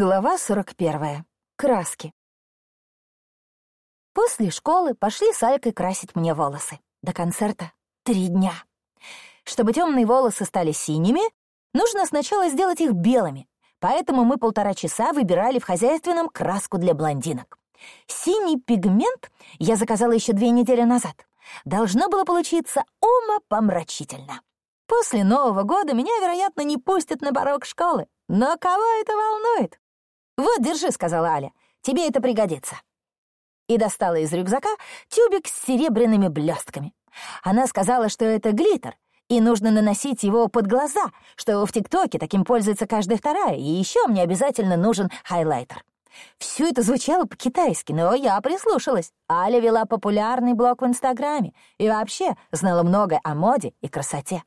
Глава 41. Краски. После школы пошли с Алькой красить мне волосы. До концерта три дня. Чтобы темные волосы стали синими, нужно сначала сделать их белыми, поэтому мы полтора часа выбирали в хозяйственном краску для блондинок. Синий пигмент я заказала еще две недели назад. Должно было получиться умопомрачительно. После Нового года меня, вероятно, не пустят на порог школы. Но кого это волнует? «Вот, держи», — сказала Аля, — «тебе это пригодится». И достала из рюкзака тюбик с серебряными блестками. Она сказала, что это глиттер, и нужно наносить его под глаза, что в ТикТоке таким пользуется каждая вторая, и еще мне обязательно нужен хайлайтер. Все это звучало по-китайски, но я прислушалась. Аля вела популярный блог в Инстаграме и вообще знала много о моде и красоте.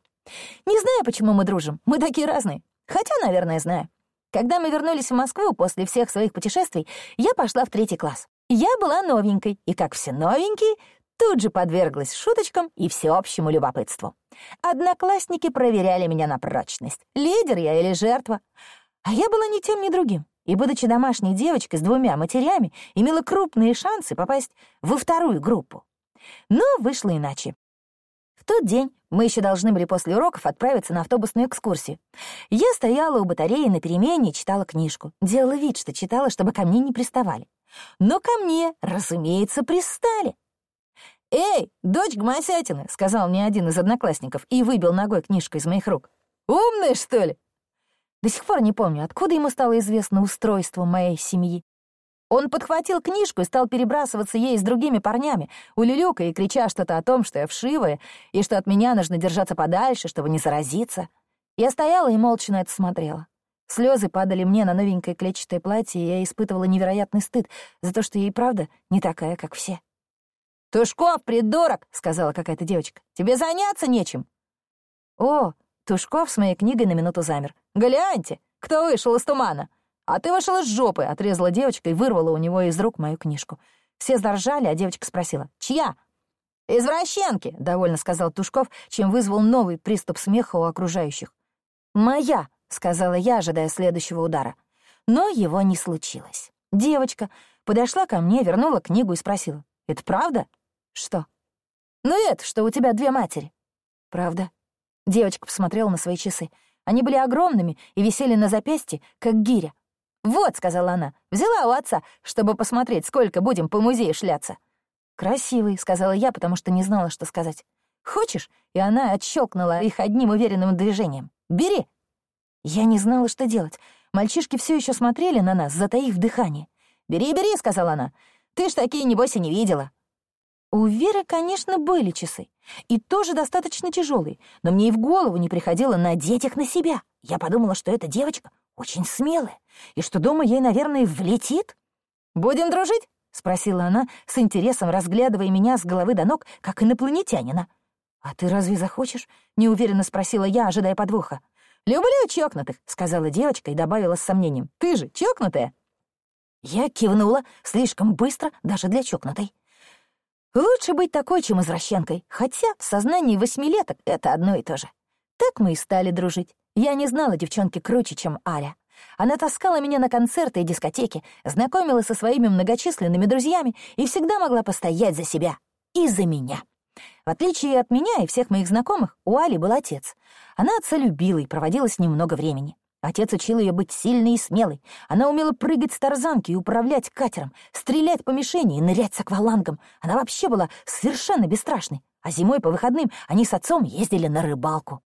Не знаю, почему мы дружим, мы такие разные. Хотя, наверное, знаю. Когда мы вернулись в Москву после всех своих путешествий, я пошла в третий класс. Я была новенькой, и, как все новенькие, тут же подверглась шуточкам и всеобщему любопытству. Одноклассники проверяли меня на прочность, лидер я или жертва. А я была ни тем, ни другим, и, будучи домашней девочкой с двумя матерями, имела крупные шансы попасть во вторую группу. Но вышло иначе. В тот день мы еще должны были после уроков отправиться на автобусную экскурсию. Я стояла у батареи на перемене и читала книжку. Делала вид, что читала, чтобы ко мне не приставали. Но ко мне, разумеется, пристали. «Эй, дочка Масятина!» — сказал мне один из одноклассников и выбил ногой книжку из моих рук. «Умная, что ли?» До сих пор не помню, откуда ему стало известно устройство моей семьи. Он подхватил книжку и стал перебрасываться ей с другими парнями, улюлюкая и крича что-то о том, что я вшивая, и что от меня нужно держаться подальше, чтобы не заразиться. Я стояла и молча на это смотрела. Слезы падали мне на новенькое клетчатое платье, и я испытывала невероятный стыд за то, что я и правда не такая, как все. «Тушков, придурок!» — сказала какая-то девочка. «Тебе заняться нечем!» О, Тушков с моей книгой на минуту замер. «Гляньте, кто вышел из тумана!» «А ты вышел из жопы!» — отрезала девочка и вырвала у него из рук мою книжку. Все заржали, а девочка спросила. «Чья?» «Извращенки!» — довольно сказал Тушков, чем вызвал новый приступ смеха у окружающих. «Моя!» — сказала я, ожидая следующего удара. Но его не случилось. Девочка подошла ко мне, вернула книгу и спросила. «Это правда?» «Что?» «Ну это, что у тебя две матери». «Правда?» Девочка посмотрела на свои часы. Они были огромными и висели на запястье, как гиря. «Вот», — сказала она, — «взяла у отца, чтобы посмотреть, сколько будем по музею шляться». «Красивый», — сказала я, потому что не знала, что сказать. «Хочешь?» И она отщелкнула их одним уверенным движением. «Бери!» Я не знала, что делать. Мальчишки все еще смотрели на нас, затаив дыхание. «Бери, бери», — сказала она. «Ты ж такие, небось, и не видела». У Веры, конечно, были часы. И тоже достаточно тяжелые, но мне и в голову не приходило надеть их на себя. Я подумала, что эта девочка очень смелая, и что дома ей, наверное, влетит. «Будем дружить?» — спросила она, с интересом разглядывая меня с головы до ног, как инопланетянина. «А ты разве захочешь?» — неуверенно спросила я, ожидая подвоха. «Люблю чокнутых», — сказала девочка и добавила с сомнением. «Ты же чокнутая?» Я кивнула слишком быстро даже для чокнутой. Лучше быть такой, чем извращенкой, хотя в сознании восьмилеток это одно и то же. Так мы и стали дружить. Я не знала девчонки круче, чем Аля. Она таскала меня на концерты и дискотеки, знакомила со своими многочисленными друзьями и всегда могла постоять за себя. И за меня. В отличие от меня и всех моих знакомых, у Али был отец. Она отца любила и проводила с ним много времени. Отец учил ее быть сильной и смелой. Она умела прыгать с тарзанки и управлять катером, стрелять по мишени и нырять с аквалангом. Она вообще была совершенно бесстрашной. А зимой по выходным они с отцом ездили на рыбалку.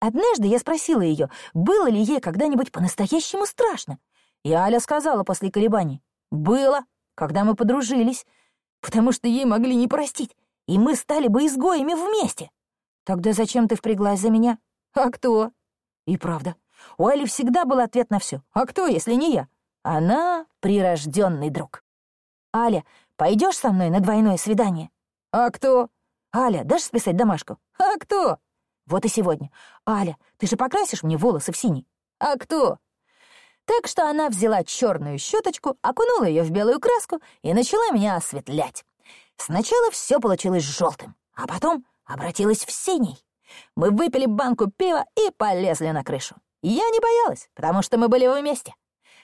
Однажды я спросила ее, было ли ей когда-нибудь по-настоящему страшно. И Аля сказала после колебаний. «Было, когда мы подружились, потому что ей могли не простить, и мы стали бы изгоями вместе. Тогда зачем ты впряглась за меня? А кто?» И правда, у Али всегда был ответ на все. «А кто, если не я?» Она — прирожденный друг. «Аля, пойдешь со мной на двойное свидание?» «А кто?» «Аля, дашь списать домашку?» «А кто?» Вот и сегодня. «Аля, ты же покрасишь мне волосы в синий?» «А кто?» Так что она взяла черную щеточку, окунула ее в белую краску и начала меня осветлять. Сначала все получилось желтым, а потом обратилось в синий. Мы выпили банку пива и полезли на крышу. Я не боялась, потому что мы были вместе.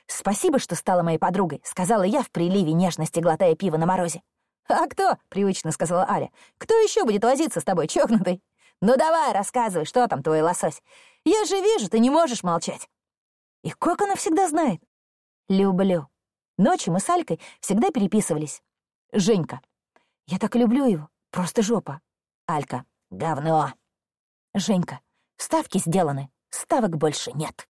«Спасибо, что стала моей подругой», — сказала я в приливе нежности, глотая пиво на морозе. «А кто?» — привычно сказала Аля. «Кто еще будет возиться с тобой, чокнутый? Ну давай, рассказывай, что там твой лосось? Я же вижу, ты не можешь молчать». И как она всегда знает? Люблю. Ночью мы с Алькой всегда переписывались. Женька. Я так люблю его. Просто жопа. Алька. Говно. Женька. Ставки сделаны. Ставок больше нет.